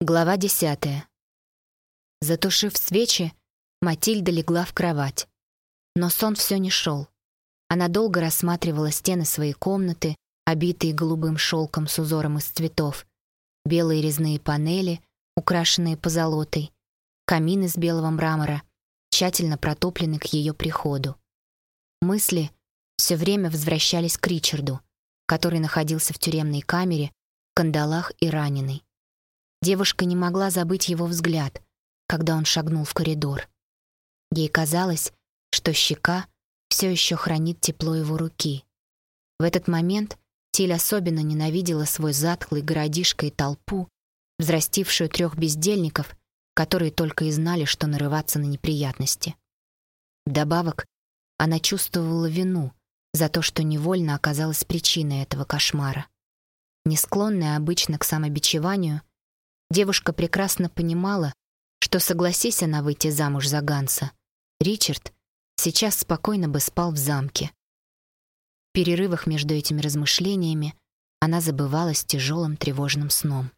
Глава десятая. Затушив свечи, Матильда легла в кровать. Но сон все не шел. Она долго рассматривала стены своей комнаты, обитые голубым шелком с узором из цветов, белые резные панели, украшенные позолотой, камин из белого мрамора, тщательно протопленный к ее приходу. Мысли все время возвращались к Ричарду, который находился в тюремной камере, в кандалах и раненый. Девушка не могла забыть его взгляд, когда он шагнул в коридор. Ей казалось, что щека все еще хранит тепло его руки. В этот момент Тиль особенно ненавидела свой затхлый городишко и толпу, взрастившую трех бездельников, которые только и знали, что нарываться на неприятности. Вдобавок, она чувствовала вину за то, что невольно оказалась причиной этого кошмара. Не склонная обычно к самобичеванию, Девушка прекрасно понимала, что согласись она выйти замуж за Ганса, Ричард сейчас спокойно бы спал в замке. В перерывах между этими размышлениями она забывалась тяжелым тревожным сном.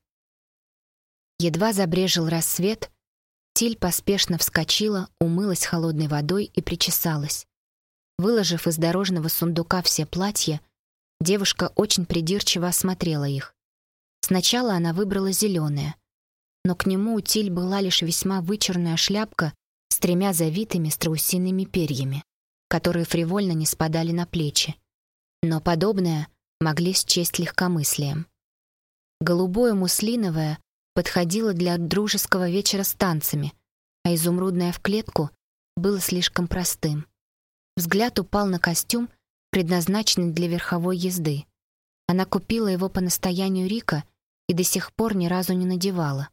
Едва забрежил рассвет, Тиль поспешно вскочила, умылась холодной водой и причесалась. Выложив из дорожного сундука все платья, девушка очень придирчиво осмотрела их. Сначала она выбрала зеленое, но к нему у Тиль была лишь весьма вычурная шляпка с тремя завитыми страусиными перьями, которые фривольно не спадали на плечи. Но подобное могли счесть легкомыслием. Голубое муслиновое подходило для дружеского вечера с танцами, а изумрудное в клетку было слишком простым. Взгляд упал на костюм, предназначенный для верховой езды. Она купила его по настоянию Рика и до сих пор ни разу не надевала.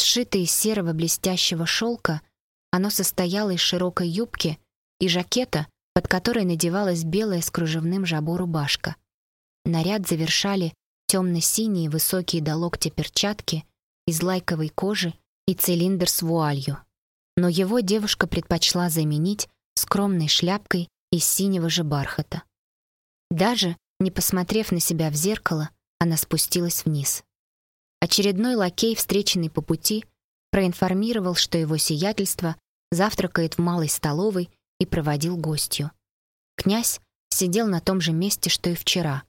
Сшитое из серого блестящего шелка, оно состояло из широкой юбки и жакета, под которой надевалась белая с кружевным жабо рубашка. Наряд завершали темно-синие высокие до локтя перчатки из лайковой кожи и цилиндр с вуалью. Но его девушка предпочла заменить скромной шляпкой из синего же бархата. Даже не посмотрев на себя в зеркало, она спустилась вниз. Очередной лакей, встреченный по пути, проинформировал, что его сиятельство завтракает в малой столовой и проводил гостью. Князь сидел на том же месте, что и вчера.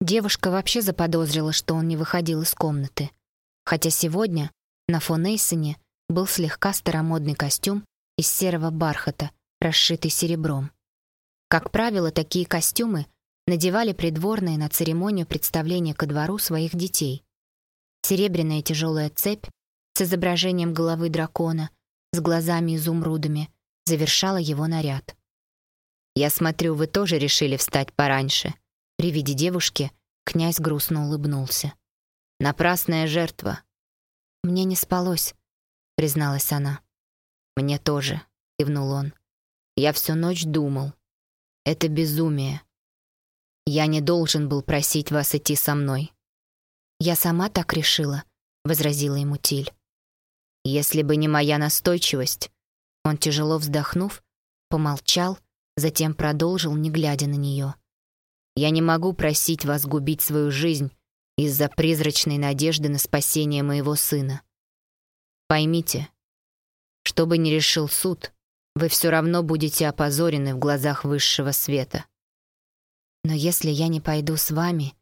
Девушка вообще заподозрила, что он не выходил из комнаты. Хотя сегодня на фон Эйсоне был слегка старомодный костюм из серого бархата, расшитый серебром. Как правило, такие костюмы надевали придворные на церемонию представления ко двору своих детей. Серебряная тяжелая цепь с изображением головы дракона, с глазами-изумрудами, завершала его наряд. «Я смотрю, вы тоже решили встать пораньше». При виде девушки князь грустно улыбнулся. «Напрасная жертва». «Мне не спалось», — призналась она. «Мне тоже», — кивнул он. «Я всю ночь думал. Это безумие. Я не должен был просить вас идти со мной. «Я сама так решила», — возразила ему Тиль. «Если бы не моя настойчивость...» Он, тяжело вздохнув, помолчал, затем продолжил, не глядя на нее. «Я не могу просить вас губить свою жизнь из-за призрачной надежды на спасение моего сына. Поймите, что бы ни решил суд, вы все равно будете опозорены в глазах высшего света. Но если я не пойду с вами,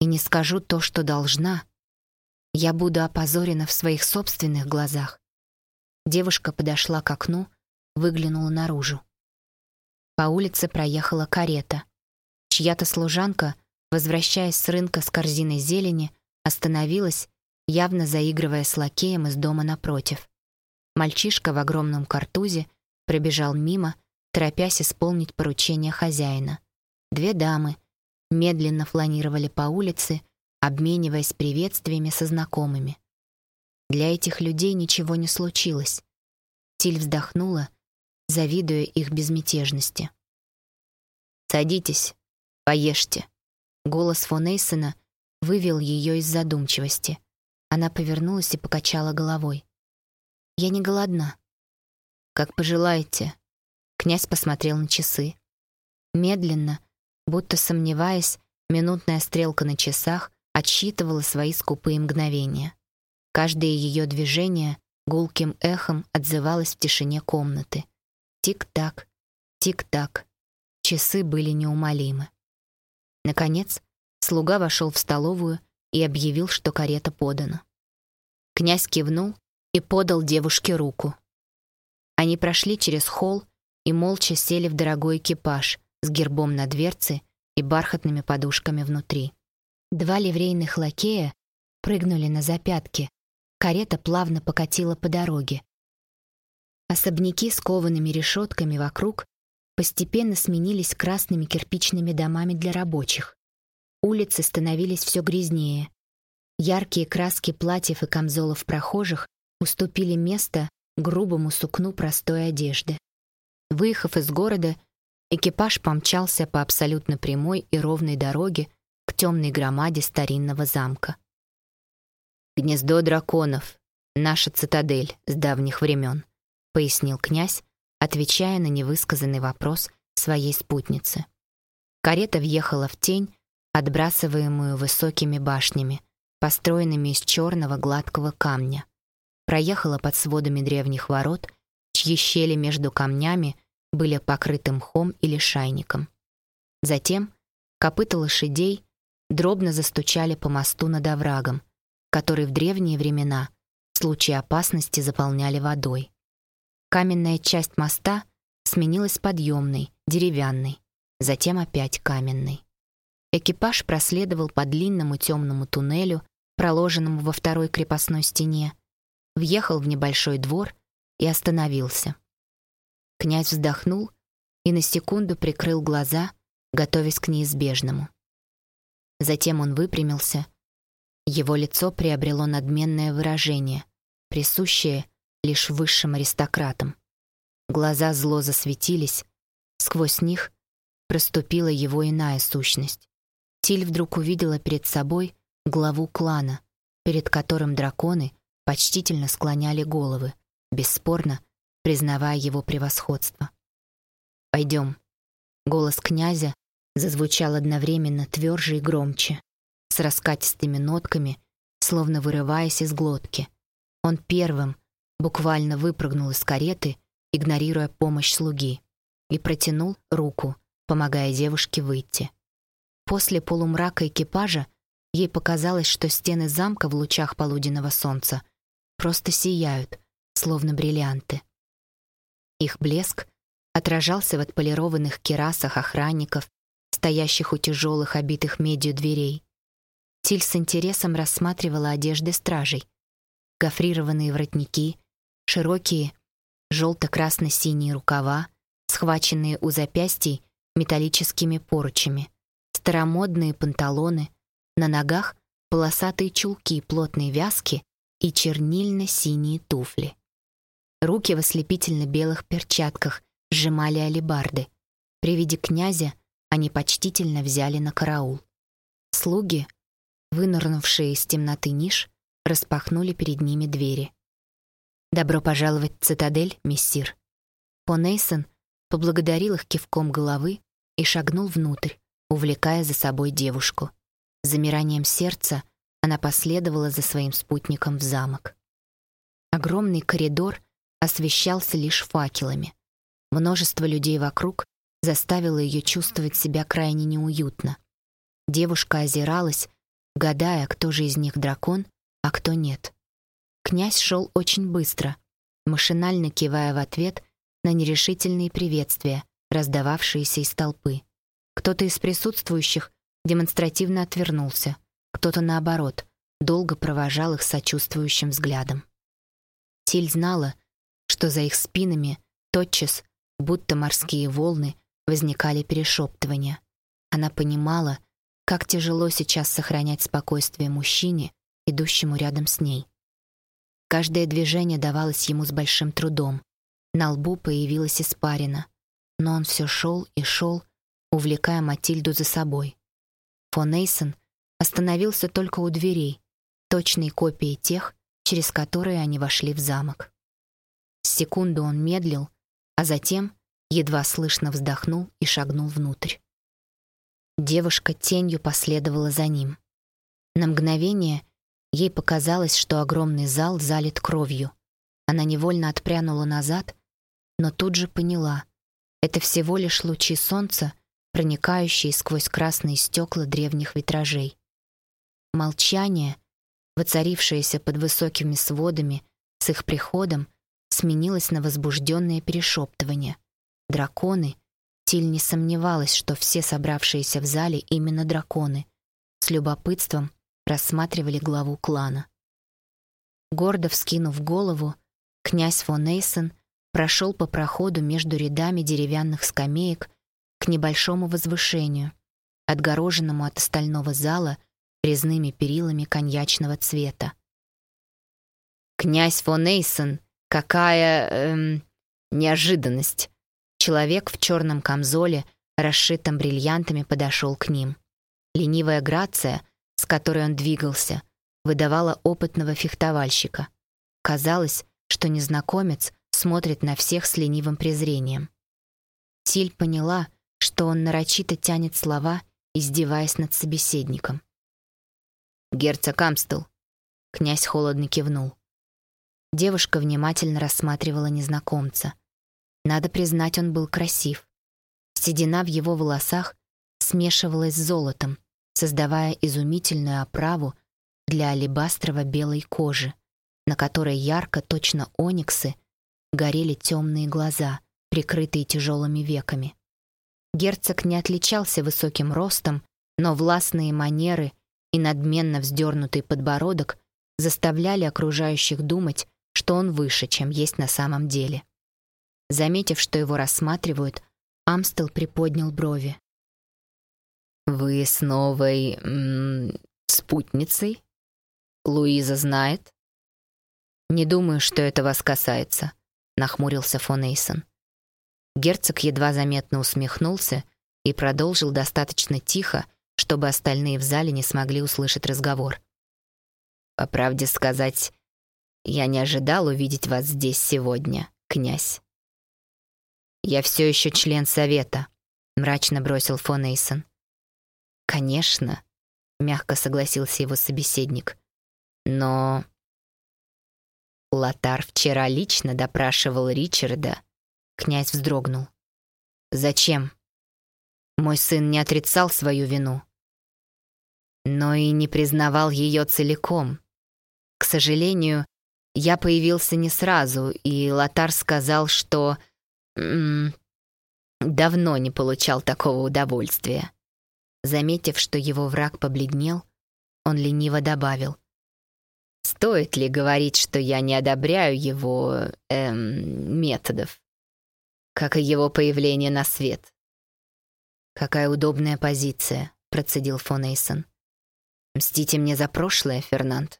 и не скажу то, что должна, я буду опозорена в своих собственных глазах. Девушка подошла к окну, выглянула наружу. По улице проехала карета. Чья-то служанка, возвращаясь с рынка с корзиной зелени, остановилась, явно заигрывая с лакеем из дома напротив. Мальчишка в огромном картузе пробежал мимо, торопясь исполнить поручение хозяина. Две дамы — медленно фланировали по улице, обмениваясь приветствиями со знакомыми. Для этих людей ничего не случилось. Тиль вздохнула, завидуя их безмятежности. «Садитесь, поешьте». Голос фон вывел ее из задумчивости. Она повернулась и покачала головой. «Я не голодна». «Как пожелаете». Князь посмотрел на часы. Медленно, Будто сомневаясь, минутная стрелка на часах отсчитывала свои скупые мгновения. Каждое ее движение гулким эхом отзывалось в тишине комнаты. Тик-так, тик-так. Часы были неумолимы. Наконец, слуга вошел в столовую и объявил, что карета подана. Князь кивнул и подал девушке руку. Они прошли через холл и молча сели в дорогой экипаж с гербом на дверце и бархатными подушками внутри. Два ливрейных лакея прыгнули на запятки. Карета плавно покатила по дороге. Особняки с коваными решетками вокруг постепенно сменились красными кирпичными домами для рабочих. Улицы становились все грязнее. Яркие краски платьев и камзолов прохожих уступили место грубому сукну простой одежды. Выехав из города, экипаж помчался по абсолютно прямой и ровной дороге к темной громаде старинного замка. «Гнездо драконов, наша цитадель с давних времен», — пояснил князь, отвечая на невысказанный вопрос своей спутницы. Карета въехала в тень, отбрасываемую высокими башнями, построенными из черного гладкого камня. Проехала под сводами древних ворот, чьи щели между камнями были покрыты мхом или шайником. Затем копыта лошадей дробно застучали по мосту над оврагом, который в древние времена в случае опасности заполняли водой. Каменная часть моста сменилась подъемной, деревянной, затем опять каменной. Экипаж проследовал по длинному темному туннелю, проложенному во второй крепостной стене, въехал в небольшой двор и остановился. Князь вздохнул и на секунду прикрыл глаза, готовясь к неизбежному. Затем он выпрямился. Его лицо приобрело надменное выражение, присущее лишь высшим аристократам. Глаза зло засветились, сквозь них проступила его иная сущность. Тиль вдруг увидела перед собой главу клана, перед которым драконы почтительно склоняли головы, бесспорно признавая его превосходство. «Пойдем». Голос князя зазвучал одновременно тверже и громче, с раскатистыми нотками, словно вырываясь из глотки. Он первым буквально выпрыгнул из кареты, игнорируя помощь слуги, и протянул руку, помогая девушке выйти. После полумрака экипажа ей показалось, что стены замка в лучах полуденного солнца просто сияют, словно бриллианты. Их блеск отражался в отполированных керасах охранников, стоящих у тяжелых, обитых медью дверей. Тиль с интересом рассматривала одежды стражей. Гофрированные воротники, широкие желто-красно-синие рукава, схваченные у запястий металлическими поручами, старомодные панталоны, на ногах полосатые чулки плотной вязки и чернильно-синие туфли. Руки в ослепительно-белых перчатках сжимали алебарды. При виде князя они почтительно взяли на караул. Слуги, вынырнувшие из темноты ниш, распахнули перед ними двери. «Добро пожаловать в цитадель, мессир». Понейсон поблагодарил их кивком головы и шагнул внутрь, увлекая за собой девушку. Замиранием сердца она последовала за своим спутником в замок. Огромный коридор освещался лишь факелами. Множество людей вокруг заставило ее чувствовать себя крайне неуютно. Девушка озиралась, гадая, кто же из них дракон, а кто нет. Князь шел очень быстро, машинально кивая в ответ на нерешительные приветствия, раздававшиеся из толпы. Кто-то из присутствующих демонстративно отвернулся, кто-то, наоборот, долго провожал их сочувствующим взглядом. Тиль знала, что за их спинами тотчас, будто морские волны, возникали перешептывания. Она понимала, как тяжело сейчас сохранять спокойствие мужчине, идущему рядом с ней. Каждое движение давалось ему с большим трудом. На лбу появилась испарина, но он все шел и шел, увлекая Матильду за собой. Фон Эйсон остановился только у дверей, точной копии тех, через которые они вошли в замок. Секунду он медлил, а затем едва слышно вздохнул и шагнул внутрь. Девушка тенью последовала за ним. На мгновение Ей показалось, что огромный зал залит кровью. Она невольно отпрянула назад, но тут же поняла — это всего лишь лучи солнца, проникающие сквозь красные стекла древних витражей. Молчание, воцарившееся под высокими сводами с их приходом, сменилось на возбужденное перешептывание. Драконы, Тиль не сомневалась, что все собравшиеся в зале именно драконы, с любопытством рассматривали главу клана. Гордо вскинув голову, князь фон Эйсон прошел по проходу между рядами деревянных скамеек к небольшому возвышению, отгороженному от остального зала резными перилами коньячного цвета. «Князь фон Эйсон, какая... Эм, неожиданность!» Человек в черном камзоле, расшитом бриллиантами, подошел к ним. Ленивая грация, с которой он двигался, выдавала опытного фехтовальщика. Казалось, что незнакомец смотрит на всех с ленивым презрением. Тиль поняла, что он нарочито тянет слова, издеваясь над собеседником. «Герцог Амстел», — князь холодно кивнул. Девушка внимательно рассматривала незнакомца. Надо признать, он был красив. Седина в его волосах смешивалась с золотом, создавая изумительную оправу для алебастрово-белой кожи, на которой ярко, точно ониксы, горели темные глаза, прикрытые тяжелыми веками. Герцог не отличался высоким ростом, но властные манеры и надменно вздернутый подбородок заставляли окружающих думать, что он выше, чем есть на самом деле. Заметив, что его рассматривают, Амстел приподнял брови. «Вы с новой... Спутницей? Луиза знает?» «Не думаю, что это вас касается», — нахмурился фон Эйсон. Герцог едва заметно усмехнулся и продолжил достаточно тихо, чтобы остальные в зале не смогли услышать разговор. «По правде сказать, я не ожидал увидеть вас здесь сегодня, князь». «Я все еще член совета», — мрачно бросил фон Эйсон. «Конечно», — мягко согласился его собеседник. «Но...» Лотар вчера лично допрашивал Ричарда Князь вздрогнул. «Зачем?» Мой сын не отрицал свою вину, но и не признавал ее целиком. К сожалению, я появился не сразу, и Лотар сказал, что... М -м, давно не получал такого удовольствия. Заметив, что его враг побледнел, он лениво добавил. «Стоит ли говорить, что я не одобряю его... Эм, методов?» как и его появление на свет. «Какая удобная позиция», — процедил фон Эйсон. «Мстите мне за прошлое, Фернанд.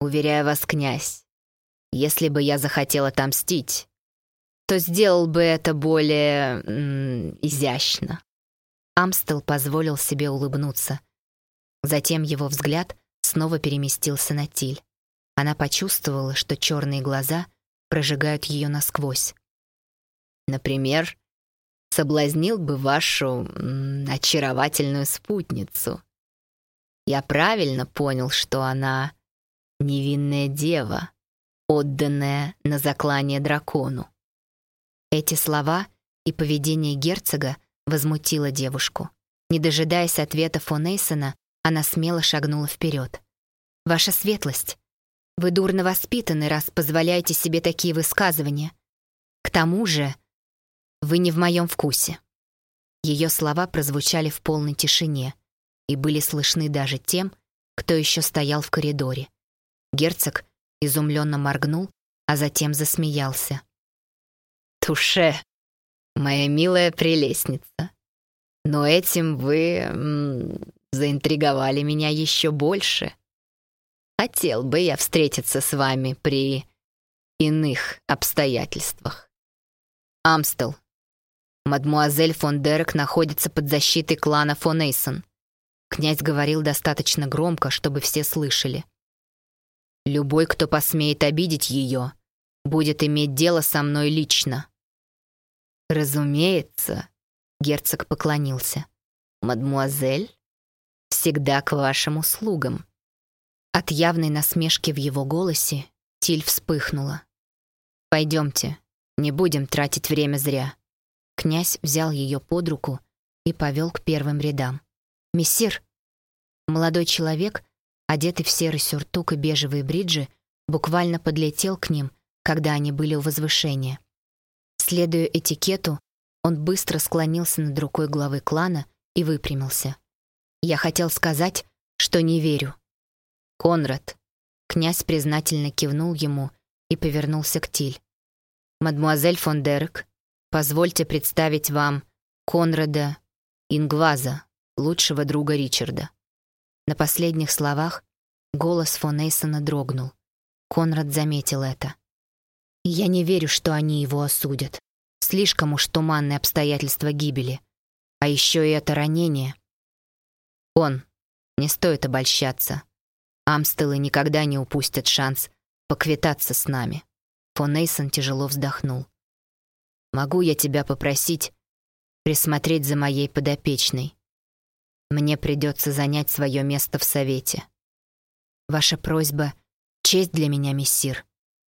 Уверяю вас, князь, если бы я захотел отомстить, то сделал бы это более... М -м, изящно». Амстел позволил себе улыбнуться. Затем его взгляд снова переместился на Тиль. Она почувствовала, что черные глаза прожигают ее насквозь. Например, соблазнил бы вашу м, очаровательную спутницу. Я правильно понял, что она невинная дева, отданная на заклание дракону. Эти слова и поведение герцога возмутило девушку. Не дожидаясь ответа фон Эйсона, она смело шагнула вперед. «Ваша светлость, вы дурно воспитаны, раз позволяете себе такие высказывания. К тому же вы не в моем вкусе». Ее слова прозвучали в полной тишине и были слышны даже тем, кто еще стоял в коридоре. Герцог изумленно моргнул, а затем засмеялся. «Туше, моя милая прелестница, но этим вы м, заинтриговали меня еще больше. Хотел бы я встретиться с вами при иных обстоятельствах. Амстел, Мадмуазель фон Дерек находится под защитой клана фон Эйсон. Князь говорил достаточно громко, чтобы все слышали. Любой, кто посмеет обидеть ее, будет иметь дело со мной лично. Разумеется, герцог поклонился. Мадмуазель, всегда к вашим услугам. От явной насмешки в его голосе Тиль вспыхнула. «Пойдемте, не будем тратить время зря». Князь взял ее под руку и повел к первым рядам. «Мессир!» Молодой человек, одетый в серый сюртук и бежевые бриджи, буквально подлетел к ним, когда они были у возвышения. Следуя этикету, он быстро склонился над рукой главы клана и выпрямился. «Я хотел сказать, что не верю». «Конрад!» Князь признательно кивнул ему и повернулся к Тиль. «Мадмуазель фон Дерек, позвольте представить вам Конрада Ингваза, лучшего друга Ричарда». На последних словах голос фон Эйсона дрогнул. Конрад заметил это. «Я не верю, что они его осудят. Слишком уж туманные обстоятельства гибели. А еще и это ранение. Он. Не стоит обольщаться. Амстелы никогда не упустят шанс поквитаться с нами. Фон Эйсон тяжело вздохнул. «Могу я тебя попросить присмотреть за моей подопечной? Мне придется занять свое место в совете». «Ваша просьба — честь для меня, мессир».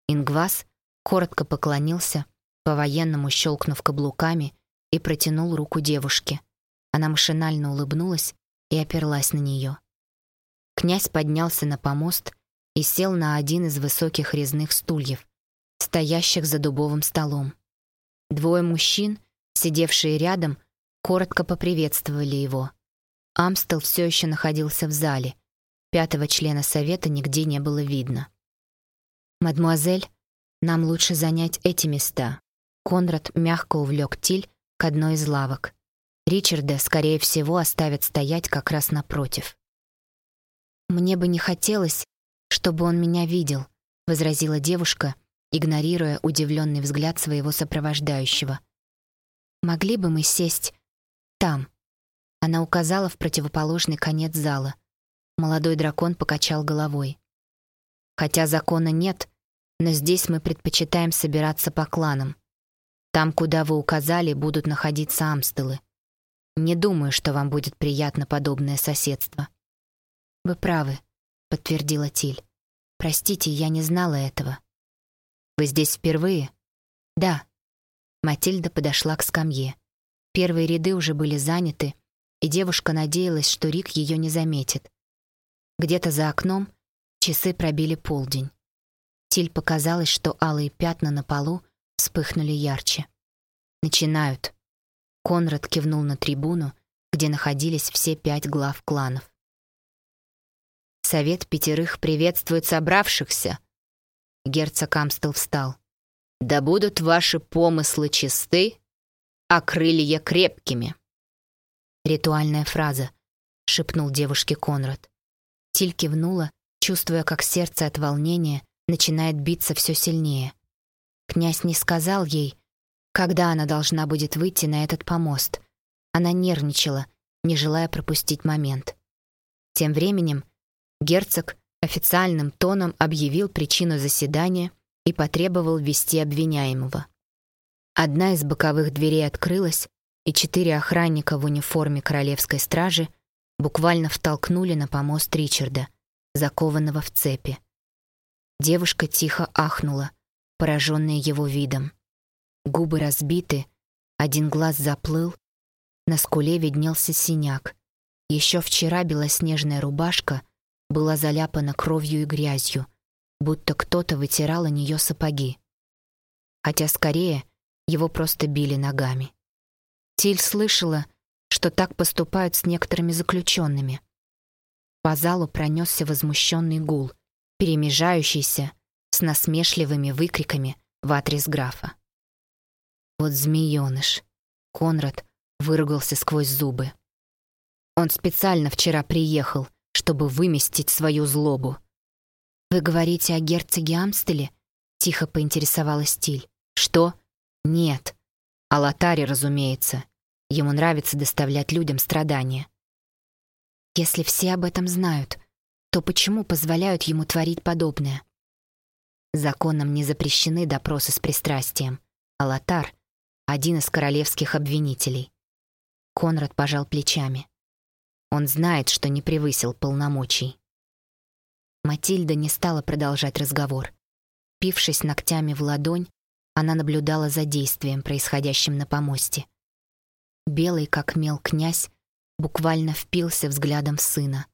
Ингвас коротко поклонился, по-военному щелкнув каблуками, и протянул руку девушке. Она машинально улыбнулась и оперлась на нее. Князь поднялся на помост и сел на один из высоких резных стульев, стоящих за дубовым столом. Двое мужчин, сидевшие рядом, коротко поприветствовали его. Амстел все еще находился в зале. Пятого члена совета нигде не было видно. «Мадмуазель, нам лучше занять эти места». Конрад мягко увлек Тиль к одной из лавок. Ричарда, скорее всего, оставят стоять как раз напротив. «Мне бы не хотелось, чтобы он меня видел», — возразила девушка, игнорируя удивленный взгляд своего сопровождающего. «Могли бы мы сесть там?» Она указала в противоположный конец зала. Молодой дракон покачал головой. «Хотя закона нет, но здесь мы предпочитаем собираться по кланам. Там, куда вы указали, будут находиться амстелы. Не думаю, что вам будет приятно подобное соседство». «Вы правы», — подтвердила Тиль. «Простите, я не знала этого». «Вы здесь впервые?» «Да». Матильда подошла к скамье. Первые ряды уже были заняты, и девушка надеялась, что Рик ее не заметит. Где-то за окном часы пробили полдень. Тиль показалось, что алые пятна на полу вспыхнули ярче. «Начинают». Конрад кивнул на трибуну, где находились все пять глав кланов. «Совет пятерых приветствует собравшихся!» Герцог Амстел встал. «Да будут ваши помыслы чисты, а крылья крепкими!» «Ритуальная фраза», — шепнул девушке Конрад. Тиль кивнула, чувствуя, как сердце от волнения начинает биться все сильнее. Князь не сказал ей, когда она должна будет выйти на этот помост. Она нервничала, не желая пропустить момент. Тем временем герцог официальным тоном объявил причину заседания и потребовал ввести обвиняемого. Одна из боковых дверей открылась, и четыре охранника в униформе королевской стражи буквально втолкнули на помост Ричарда, закованного в цепи. Девушка тихо ахнула, пораженная его видом. Губы разбиты, один глаз заплыл, на скуле виднелся синяк. Еще вчера белоснежная рубашка была заляпана кровью и грязью, будто кто-то вытирал о нее сапоги. Хотя скорее его просто били ногами. Тиль слышала, что так поступают с некоторыми заключенными. По залу пронесся возмущенный гул, перемежающийся с насмешливыми выкриками в адрес графа. Вот змеёныш. Конрад выругался сквозь зубы. Он специально вчера приехал, чтобы выместить свою злобу. «Вы говорите о герцоге Амстеле?» — тихо поинтересовалась Тиль. «Что? Нет. О Лотаре, разумеется. Ему нравится доставлять людям страдания». «Если все об этом знают, то почему позволяют ему творить подобное?» Законом не запрещены допросы с пристрастием, а Лотар — один из королевских обвинителей. Конрад пожал плечами. Он знает, что не превысил полномочий. Матильда не стала продолжать разговор. Пившись ногтями в ладонь, она наблюдала за действием, происходящим на помосте. Белый, как мел князь, буквально впился взглядом в сына.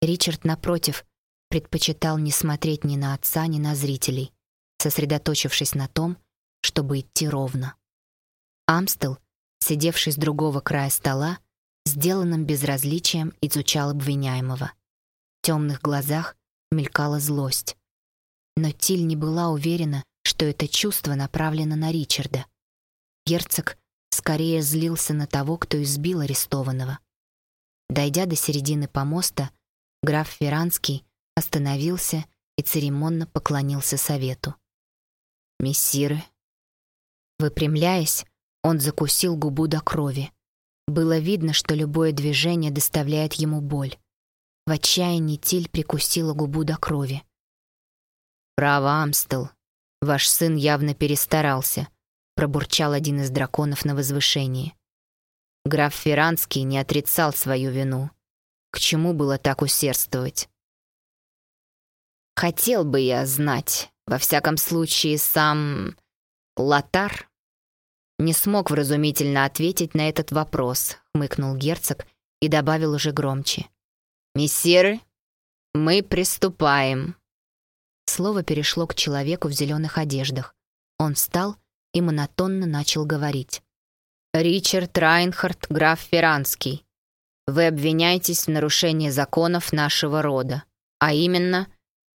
Ричард, напротив, предпочитал не смотреть ни на отца, ни на зрителей, сосредоточившись на том, чтобы идти ровно. Амстел, сидевший с другого края стола, сделанным безразличием изучал обвиняемого. В темных глазах мелькала злость. Но Тиль не была уверена, что это чувство направлено на Ричарда. Герцог скорее злился на того, кто избил арестованного. Дойдя до середины помоста, граф Ферранский остановился и церемонно поклонился совету. «Мессиры». Выпрямляясь, он закусил губу до крови. Было видно, что любое движение доставляет ему боль. В отчаянии Тиль прикусила губу до крови. «Право, Амстел, ваш сын явно перестарался», пробурчал один из драконов на возвышении. Граф Ферранский не отрицал свою вину. К чему было так усердствовать? Хотел бы я знать, во всяком случае, сам Латар не смог вразумительно ответить на этот вопрос, хмыкнул герцог и добавил уже громче. «Мессиры, мы приступаем». Слово перешло к человеку в зеленых одеждах. Он встал и монотонно начал говорить. «Ричард Райнхард, граф Ферранский, вы обвиняетесь в нарушении законов нашего рода, а именно,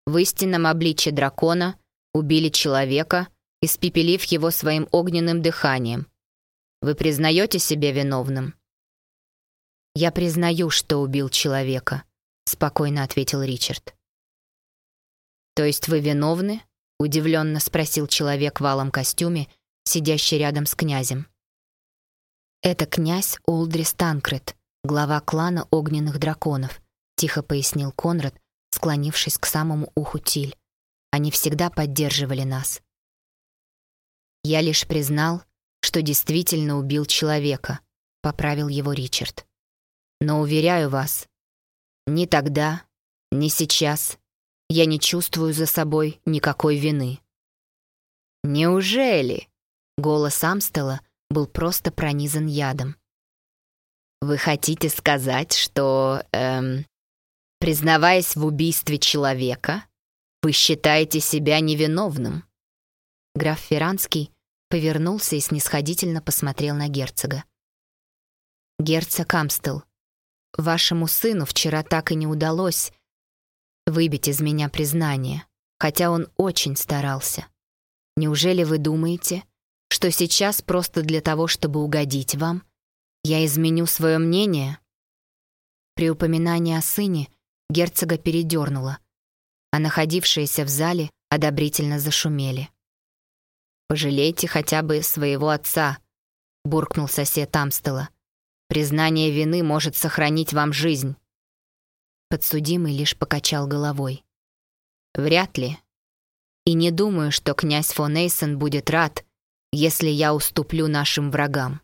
в истинном обличье дракона убили человека, испепелив его своим огненным дыханием. Вы признаете себя виновным?» «Я признаю, что убил человека», — спокойно ответил Ричард. «То есть вы виновны?» — удивленно спросил человек в алом костюме, сидящий рядом с князем. «Это князь Олдрис Танкред, глава клана огненных драконов», — тихо пояснил Конрад, склонившись к самому уху Тиль. «Они всегда поддерживали нас». «Я лишь признал, что действительно убил человека», — поправил его Ричард. «Но уверяю вас, ни тогда, ни сейчас я не чувствую за собой никакой вины». «Неужели?» — голос Амстела был просто пронизан ядом. «Вы хотите сказать, что, эм, признаваясь в убийстве человека, вы считаете себя невиновным?» Граф Ферранский повернулся и снисходительно посмотрел на герцога. «Герцог Амстел, вашему сыну вчера так и не удалось выбить из меня признание, хотя он очень старался. Неужели вы думаете, что сейчас просто для того, чтобы угодить вам, я изменю свое мнение?» При упоминании о сыне герцога передернуло, а находившиеся в зале одобрительно зашумели. «Пожалейте хотя бы своего отца», — буркнул сосед Амстела. «Признание вины может сохранить вам жизнь». Подсудимый лишь покачал головой. «Вряд ли. И не думаю, что князь фон Эйсон будет рад, если я уступлю нашим врагам.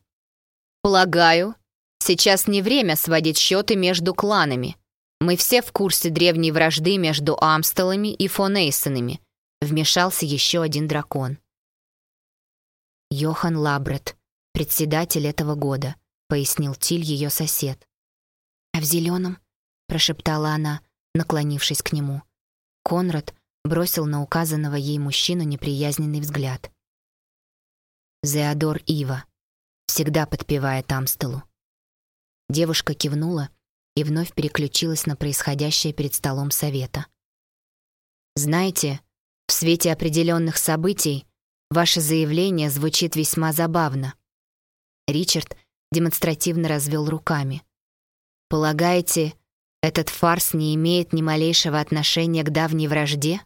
Полагаю, сейчас не время сводить счеты между кланами. Мы все в курсе древней вражды между Амстелами и фон Эйсонами. Вмешался еще один дракон. Йохан Лабрет, председатель этого года, пояснил Тиль ее сосед. А в зеленом, прошептала она, наклонившись к нему. Конрад бросил на указанного ей мужчину неприязненный взгляд. Зеодор Ива. Всегда подпевает Амстелу. Девушка кивнула и вновь переключилась на происходящее перед столом совета. «Знаете, в свете определенных событий ваше заявление звучит весьма забавно». Ричард демонстративно развел руками. «Полагаете, этот фарс не имеет ни малейшего отношения к давней вражде?»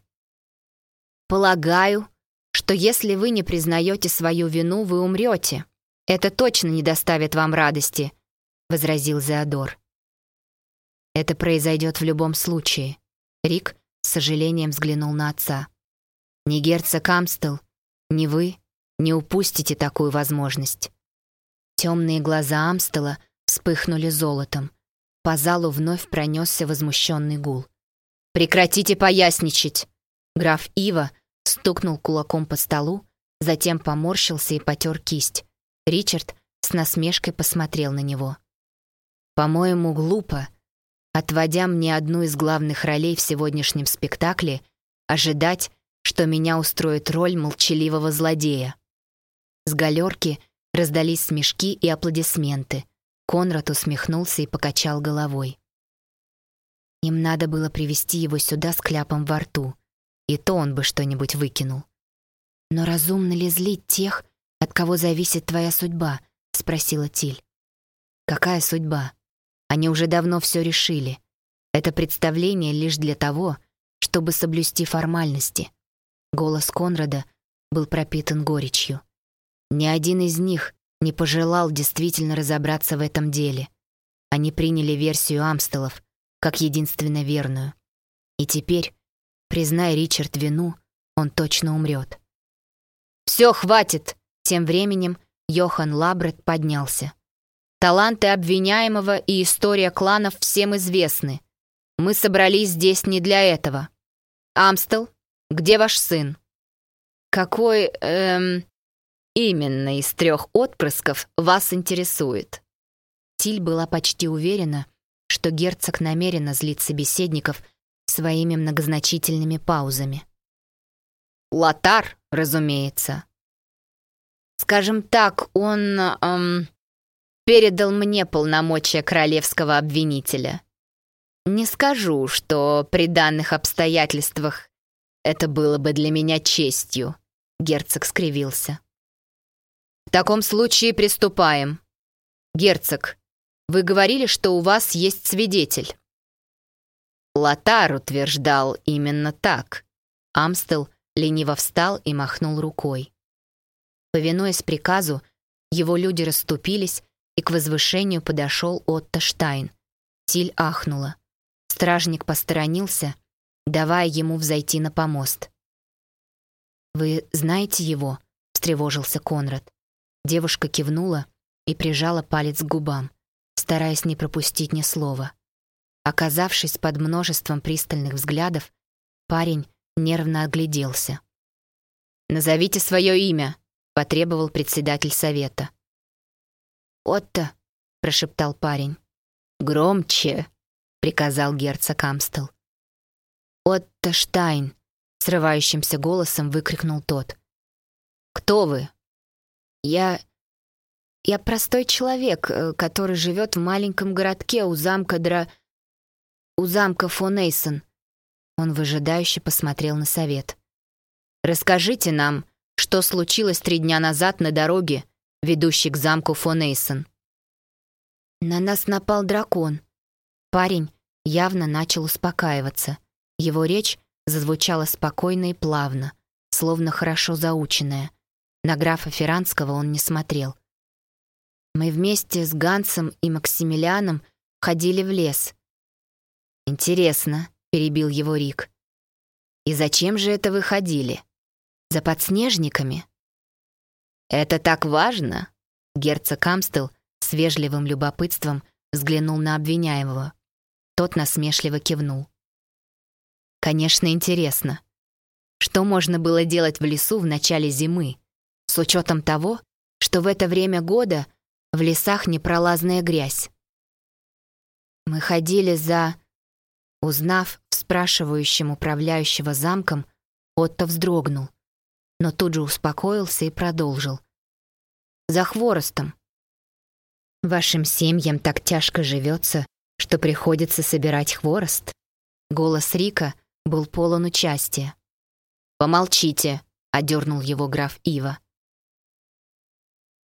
«Полагаю», что если вы не признаете свою вину, вы умрете. Это точно не доставит вам радости», — возразил Зеодор. «Это произойдет в любом случае», — Рик с сожалением взглянул на отца. «Ни герцог Амстел, ни вы не упустите такую возможность». Темные глаза Амстела вспыхнули золотом. По залу вновь пронесся возмущенный гул. «Прекратите поясничать!» Граф Ива стукнул кулаком по столу, затем поморщился и потер кисть. Ричард с насмешкой посмотрел на него. «По-моему, глупо, отводя мне одну из главных ролей в сегодняшнем спектакле, ожидать, что меня устроит роль молчаливого злодея». С галерки раздались смешки и аплодисменты. Конрад усмехнулся и покачал головой. Им надо было привести его сюда с кляпом во рту, и то он бы что-нибудь выкинул. «Но разумно ли злить тех, от кого зависит твоя судьба?» — спросила Тиль. «Какая судьба? Они уже давно все решили. Это представление лишь для того, чтобы соблюсти формальности». Голос Конрада был пропитан горечью. Ни один из них не пожелал действительно разобраться в этом деле. Они приняли версию Амстелов, как единственно верную. И теперь, признай Ричард вину, он точно умрет. «Все, хватит!» Тем временем Йохан Лабрет поднялся. «Таланты обвиняемого и история кланов всем известны. Мы собрались здесь не для этого. Амстел, где ваш сын?» «Какой, эм, именно из трех отпрысков вас интересует?» Тиль была почти уверена, что герцог намеренно злит собеседников своими многозначительными паузами. «Лотар, разумеется. Скажем так, он эм, передал мне полномочия королевского обвинителя. Не скажу, что при данных обстоятельствах это было бы для меня честью», — герцог скривился. «В таком случае приступаем. Герцог, вы говорили, что у вас есть свидетель». Лотар утверждал именно так. Амстел лениво встал и махнул рукой. Повинуясь приказу, его люди расступились, и к возвышению подошел Отто Штайн. Тиль ахнула. Стражник посторонился, давая ему взойти на помост. «Вы знаете его?» — встревожился Конрад. Девушка кивнула и прижала палец к губам стараясь не пропустить ни слова. Оказавшись под множеством пристальных взглядов, парень нервно огляделся. «Назовите свое имя», — потребовал председатель совета. «Отто», — прошептал парень. «Громче», — приказал герцог Амстел. «Отто Штайн», — срывающимся голосом выкрикнул тот. «Кто вы?» «Я... Я простой человек, э, который живет в маленьком городке у замка Дра... у замка фон Эйсон. Он выжидающе посмотрел на совет. «Расскажите нам, что случилось три дня назад на дороге, ведущей к замку фон Эйсон?» «На нас напал дракон». Парень явно начал успокаиваться. Его речь зазвучала спокойно и плавно, словно хорошо заученная. На графа Ферранского он не смотрел. Мы вместе с Гансом и Максимилианом ходили в лес. «Интересно», — перебил его Рик. «И зачем же это вы ходили? За подснежниками?» «Это так важно?» Герцог Амстел с вежливым любопытством взглянул на обвиняемого. Тот насмешливо кивнул. «Конечно, интересно. Что можно было делать в лесу в начале зимы, с учетом того, что в это время года в лесах непролазная грязь. Мы ходили за... Узнав в спрашивающем управляющего замком, Отто вздрогнул, но тут же успокоился и продолжил. «За хворостом. Вашим семьям так тяжко живется, что приходится собирать хворост?» Голос Рика был полон участия. «Помолчите», — одернул его граф Ива.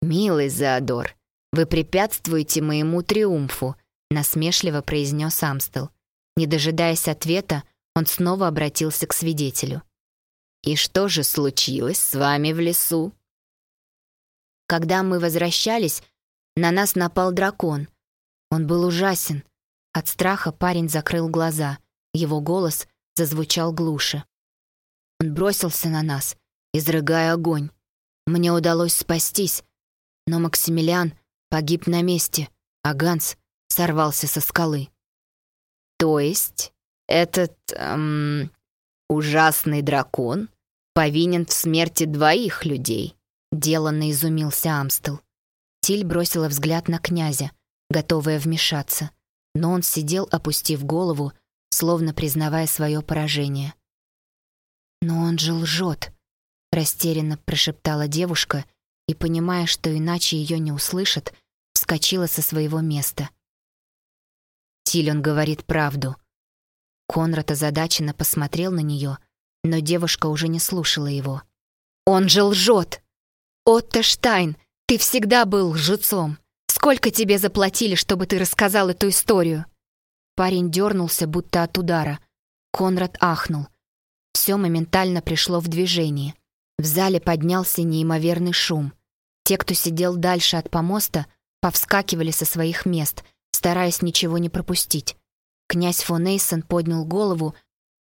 «Милый Заодор, «Вы препятствуете моему триумфу», — насмешливо произнес Амстел. Не дожидаясь ответа, он снова обратился к свидетелю. «И что же случилось с вами в лесу?» Когда мы возвращались, на нас напал дракон. Он был ужасен. От страха парень закрыл глаза. Его голос зазвучал глуше. Он бросился на нас, изрыгая огонь. Мне удалось спастись, но Максимилиан погиб на месте, а Ганс сорвался со скалы. То есть этот... Эм, ужасный дракон повинен в смерти двоих людей», — деланно изумился Амстел. Тиль бросила взгляд на князя, готовая вмешаться, но он сидел, опустив голову, словно признавая свое поражение. «Но он же лжет», — растерянно прошептала девушка и, понимая, что иначе ее не услышат, вскочила со своего места. Тиль, он говорит правду. Конрад озадаченно посмотрел на нее, но девушка уже не слушала его. «Он же лжет! Отто Штайн, ты всегда был лжецом! Сколько тебе заплатили, чтобы ты рассказал эту историю?» Парень дернулся, будто от удара. Конрад ахнул. Все моментально пришло в движение. В зале поднялся неимоверный шум. Те, кто сидел дальше от помоста, повскакивали со своих мест, стараясь ничего не пропустить. Князь фон Эйсон поднял голову,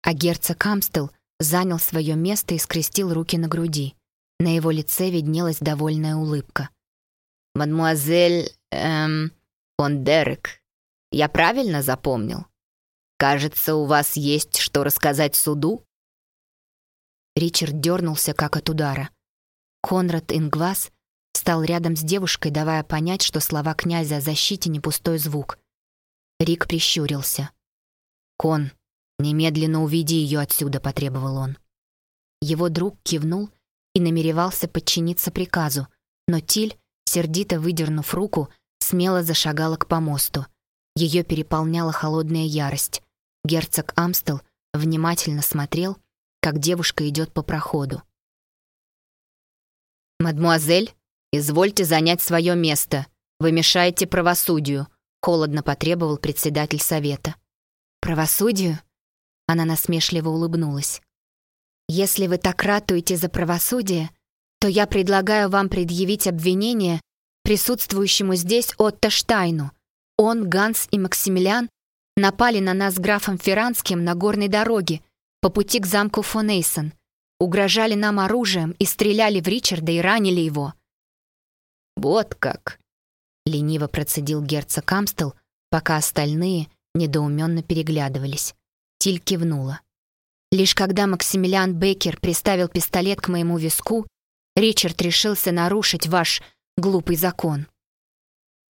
а герцог Амстел занял свое место и скрестил руки на груди. На его лице виднелась довольная улыбка. «Мадмуазель... эм... фон Дерек, я правильно запомнил? Кажется, у вас есть что рассказать суду?» Ричард дернулся, как от удара. Конрад Ингвас стал рядом с девушкой, давая понять, что слова князя о защите не пустой звук. Рик прищурился. «Кон, немедленно уведи ее отсюда», — потребовал он. Его друг кивнул и намеревался подчиниться приказу, но Тиль, сердито выдернув руку, смело зашагала к помосту. Ее переполняла холодная ярость. Герцог Амстел внимательно смотрел, как девушка идет по проходу. «Мадмуазель, извольте занять свое место. Вы мешаете правосудию», — холодно потребовал председатель совета. «Правосудию?» Она насмешливо улыбнулась. «Если вы так ратуете за правосудие, то я предлагаю вам предъявить обвинение присутствующему здесь Отто Штайну. Он, Ганс и Максимилиан напали на нас с графом Ферранским на горной дороге по пути к замку фон Эйсон, угрожали нам оружием и стреляли в Ричарда и ранили его». «Вот как!» — лениво процедил герцог Амстел, пока остальные недоуменно переглядывались. Тиль кивнула. Лишь когда Максимилиан Беккер приставил пистолет к моему виску, Ричард решился нарушить ваш глупый закон.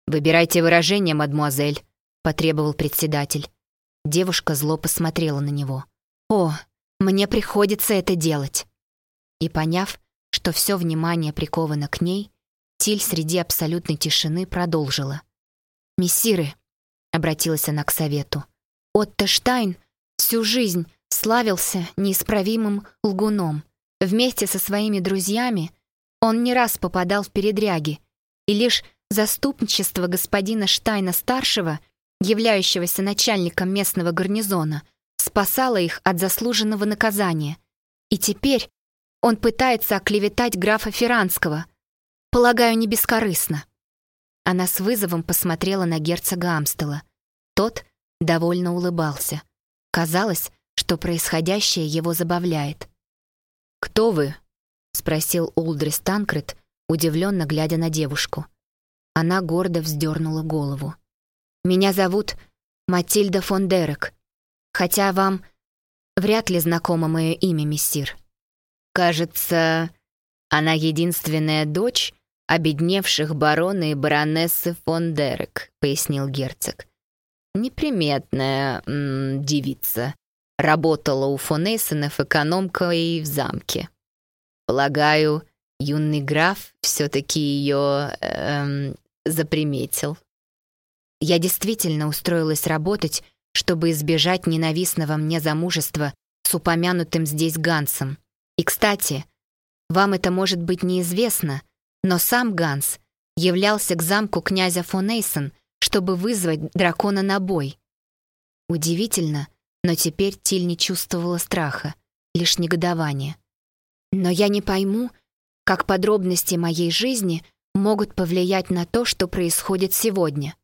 «Выбирайте выражение, мадмуазель», — потребовал председатель. Девушка зло посмотрела на него. «О, мне приходится это делать!» И поняв, что все внимание приковано к ней, Тиль среди абсолютной тишины продолжила. «Мессиры, — обратилась она к совету. «Отто Штайн всю жизнь славился неисправимым лгуном. Вместе со своими друзьями он не раз попадал в передряги, и лишь заступничество господина Штайна-старшего, являющегося начальником местного гарнизона, спасало их от заслуженного наказания. И теперь он пытается оклеветать графа Ферранского. Полагаю, не бескорыстно. Она с вызовом посмотрела на герцога Амстела. Тот довольно улыбался. Казалось, что происходящее его забавляет. «Кто вы?» — спросил Улдрис Танкред, удивленно глядя на девушку. Она гордо вздернула голову. «Меня зовут Матильда фон Дерек, хотя вам вряд ли знакомо мое имя, мессир. Кажется, она единственная дочь обедневших барона и баронессы фон Дерек», — пояснил герцог. «Неприметная м -м, девица. Работала у фон Эйсонов экономкой в замке. Полагаю, юный граф все-таки ее эм, заприметил». Я действительно устроилась работать, чтобы избежать ненавистного мне замужества с упомянутым здесь Гансом. И, кстати, вам это может быть неизвестно, но сам Ганс являлся к замку князя фон Эйсон, чтобы вызвать дракона на бой. Удивительно, но теперь Тиль не чувствовала страха, лишь негодование. Но я не пойму, как подробности моей жизни могут повлиять на то, что происходит сегодня.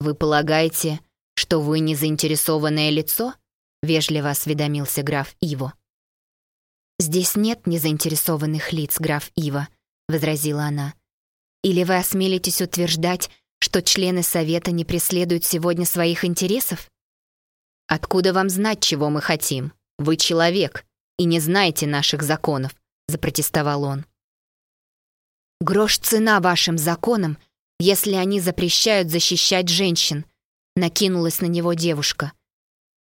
Вы полагаете, что вы не заинтересованное лицо? Вежливо осведомился граф Иво. Здесь нет незаинтересованных лиц, граф Ива, — возразила она. «Или вы осмелитесь утверждать, что члены Совета не преследуют сегодня своих интересов?» «Откуда вам знать, чего мы хотим? Вы человек и не знаете наших законов», — запротестовал он. «Грош цена вашим законам, если они запрещают защищать женщин», — накинулась на него девушка.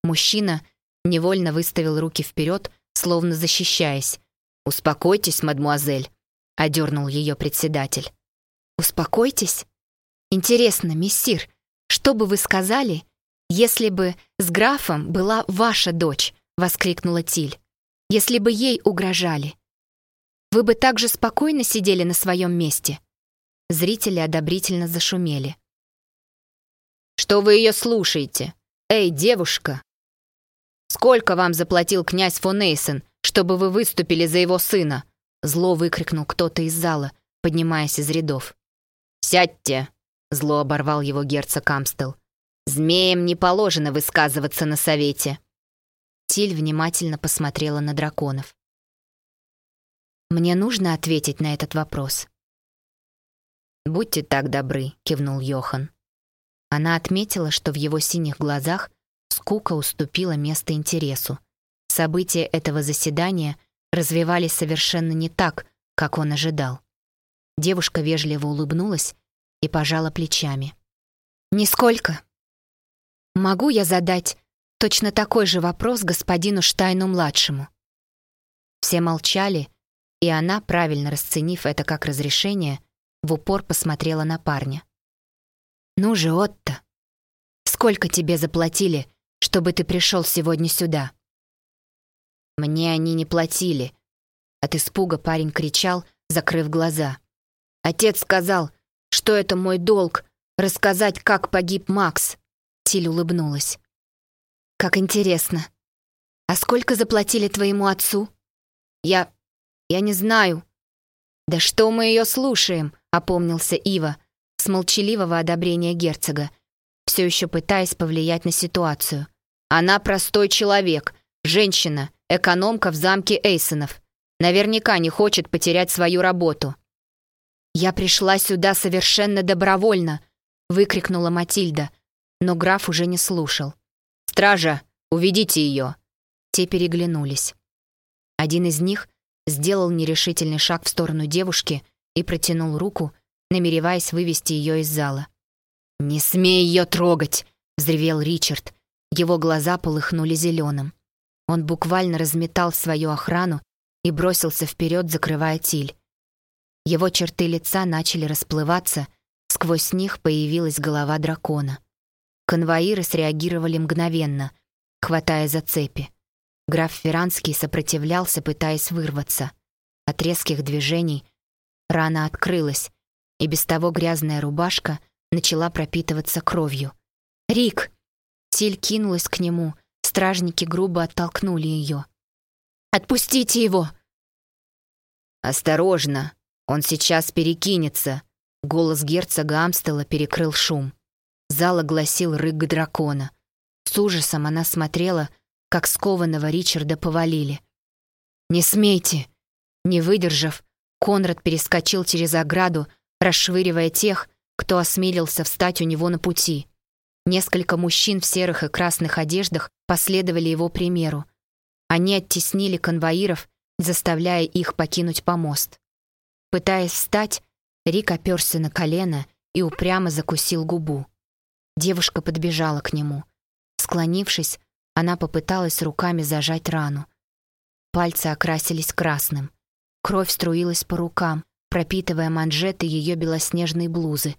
Мужчина невольно выставил руки вперед, словно защищаясь. «Успокойтесь, мадмуазель», — одернул ее председатель. «Успокойтесь? Интересно, мессир, что бы вы сказали, если бы с графом была ваша дочь?» — воскликнула Тиль. «Если бы ей угрожали. Вы бы также спокойно сидели на своем месте?» Зрители одобрительно зашумели. «Что вы ее слушаете? Эй, девушка!» «Сколько вам заплатил князь фон Эйсен, чтобы вы выступили за его сына?» Зло выкрикнул кто-то из зала, поднимаясь из рядов. «Сядьте!» — зло оборвал его герцог Амстел. «Змеям не положено высказываться на совете». Тиль внимательно посмотрела на драконов. «Мне нужно ответить на этот вопрос». «Будьте так добры», — кивнул Йохан. Она отметила, что в его синих глазах скука уступила место интересу. События этого заседания развивались совершенно не так, как он ожидал. Девушка вежливо улыбнулась и пожала плечами. «Нисколько. Могу я задать точно такой же вопрос господину Штайну-младшему?» Все молчали, и она, правильно расценив это как разрешение, в упор посмотрела на парня. «Ну же, Отто, сколько тебе заплатили чтобы ты пришел сегодня сюда». «Мне они не платили». От испуга парень кричал, закрыв глаза. «Отец сказал, что это мой долг — рассказать, как погиб Макс». Тиль улыбнулась. «Как интересно. А сколько заплатили твоему отцу?» «Я... я не знаю». «Да что мы ее слушаем?» — опомнился Ива с молчаливого одобрения герцога, все еще пытаясь повлиять на ситуацию. Она простой человек, женщина, экономка в замке Эйсонов. Наверняка не хочет потерять свою работу. «Я пришла сюда совершенно добровольно», — выкрикнула Матильда, но граф уже не слушал. «Стража, уведите ее!» Те переглянулись. Один из них сделал нерешительный шаг в сторону девушки и протянул руку, намереваясь вывести ее из зала. «Не смей ее трогать!» — взревел Ричард, его глаза полыхнули зеленым. Он буквально разметал свою охрану и бросился вперед, закрывая тиль. Его черты лица начали расплываться, сквозь них появилась голова дракона. Конвоиры среагировали мгновенно, хватая за цепи. Граф Ферранский сопротивлялся, пытаясь вырваться. От резких движений рана открылась, и без того грязная рубашка начала пропитываться кровью. «Рик!» Тиль кинулась к нему. Стражники грубо оттолкнули ее. «Отпустите его!» «Осторожно! Он сейчас перекинется!» Голос герцога Амстела перекрыл шум. Зал огласил рык дракона. С ужасом она смотрела, как скованного Ричарда повалили. «Не смейте!» Не выдержав, Конрад перескочил через ограду, расшвыривая тех, кто осмелился встать у него на пути. Несколько мужчин в серых и красных одеждах последовали его примеру. Они оттеснили конвоиров, заставляя их покинуть помост. Пытаясь встать, Рик оперся на колено и упрямо закусил губу. Девушка подбежала к нему. Склонившись, она попыталась руками зажать рану. Пальцы окрасились красным. Кровь струилась по рукам, пропитывая манжеты ее белоснежной блузы.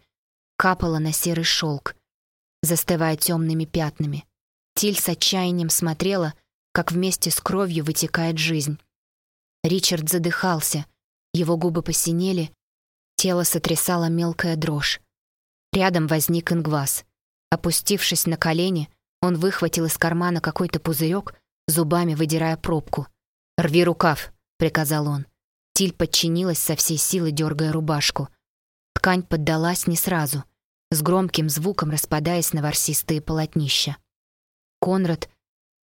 Капала на серый шелк застывая темными пятнами. Тиль с отчаянием смотрела, как вместе с кровью вытекает жизнь. Ричард задыхался, его губы посинели, тело сотрясала мелкая дрожь. Рядом возник ингвас. Опустившись на колени, он выхватил из кармана какой-то пузырек, зубами выдирая пробку. «Рви рукав», — приказал он. Тиль подчинилась со всей силы, дергая рубашку. Ткань поддалась не сразу — с громким звуком распадаясь на ворсистые полотнища. Конрад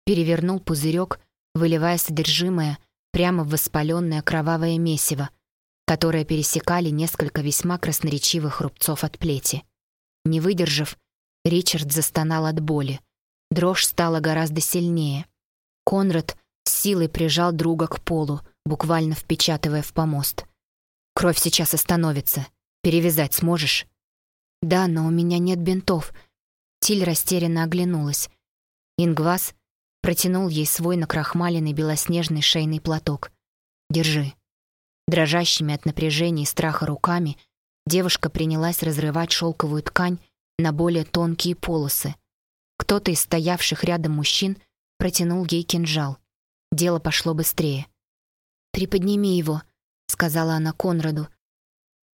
перевернул пузырек, выливая содержимое прямо в воспаленное кровавое месиво, которое пересекали несколько весьма красноречивых рубцов от плети. Не выдержав, Ричард застонал от боли. Дрожь стала гораздо сильнее. Конрад с силой прижал друга к полу, буквально впечатывая в помост. «Кровь сейчас остановится. Перевязать сможешь?» «Да, но у меня нет бинтов». Тиль растерянно оглянулась. Ингвас протянул ей свой накрахмаленный белоснежный шейный платок. «Держи». Дрожащими от напряжения и страха руками девушка принялась разрывать шелковую ткань на более тонкие полосы. Кто-то из стоявших рядом мужчин протянул ей кинжал. Дело пошло быстрее. «Приподними его», — сказала она Конраду.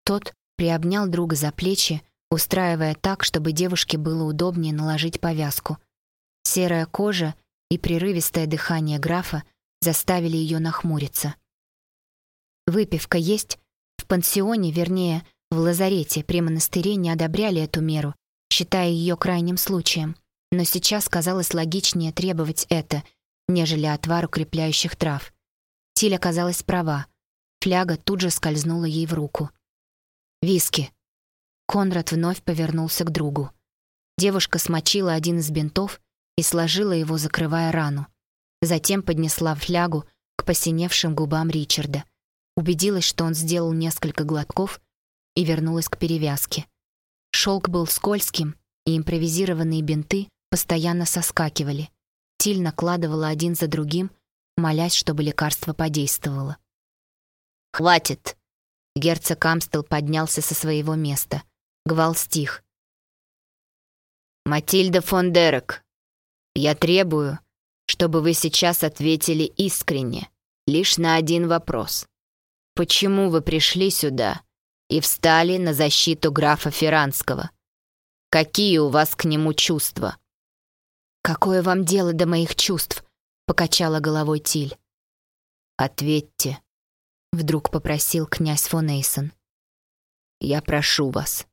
Тот приобнял друга за плечи, устраивая так, чтобы девушке было удобнее наложить повязку. Серая кожа и прерывистое дыхание графа заставили ее нахмуриться. «Выпивка есть?» В пансионе, вернее, в лазарете при монастыре не одобряли эту меру, считая ее крайним случаем. Но сейчас казалось логичнее требовать это, нежели отвар укрепляющих трав. Тиль оказалась права. Фляга тут же скользнула ей в руку. «Виски». Конрад вновь повернулся к другу. Девушка смочила один из бинтов и сложила его, закрывая рану. Затем поднесла флягу к посиневшим губам Ричарда. Убедилась, что он сделал несколько глотков и вернулась к перевязке. Шелк был скользким, и импровизированные бинты постоянно соскакивали. Тиль накладывала один за другим, молясь, чтобы лекарство подействовало. «Хватит!» Герцог Амстел поднялся со своего места. Гвал стих. «Матильда фон Дерек, я требую, чтобы вы сейчас ответили искренне, лишь на один вопрос. Почему вы пришли сюда и встали на защиту графа Ферранского? Какие у вас к нему чувства?» «Какое вам дело до моих чувств?» — покачала головой Тиль. «Ответьте», — вдруг попросил князь фон Эйсон. «Я прошу вас».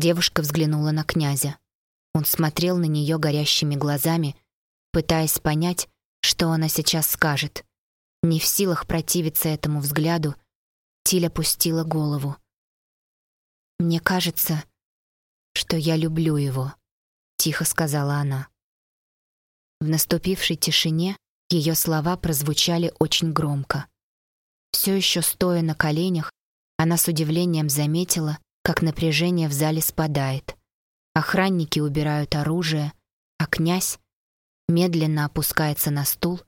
Девушка взглянула на князя. Он смотрел на нее горящими глазами, пытаясь понять, что она сейчас скажет. Не в силах противиться этому взгляду, Тиль опустила голову. «Мне кажется, что я люблю его», — тихо сказала она. В наступившей тишине ее слова прозвучали очень громко. Все еще стоя на коленях, она с удивлением заметила, как напряжение в зале спадает. Охранники убирают оружие, а князь медленно опускается на стул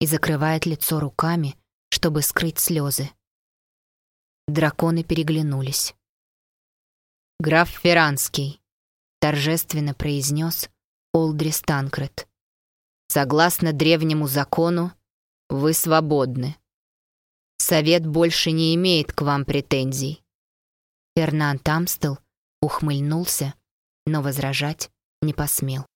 и закрывает лицо руками, чтобы скрыть слезы. Драконы переглянулись. «Граф Ферранский», — торжественно произнес Олдрис Танкред. Согласно древнему закону, вы свободны. Совет больше не имеет к вам претензий. Фернанд Амстел ухмыльнулся, но возражать не посмел.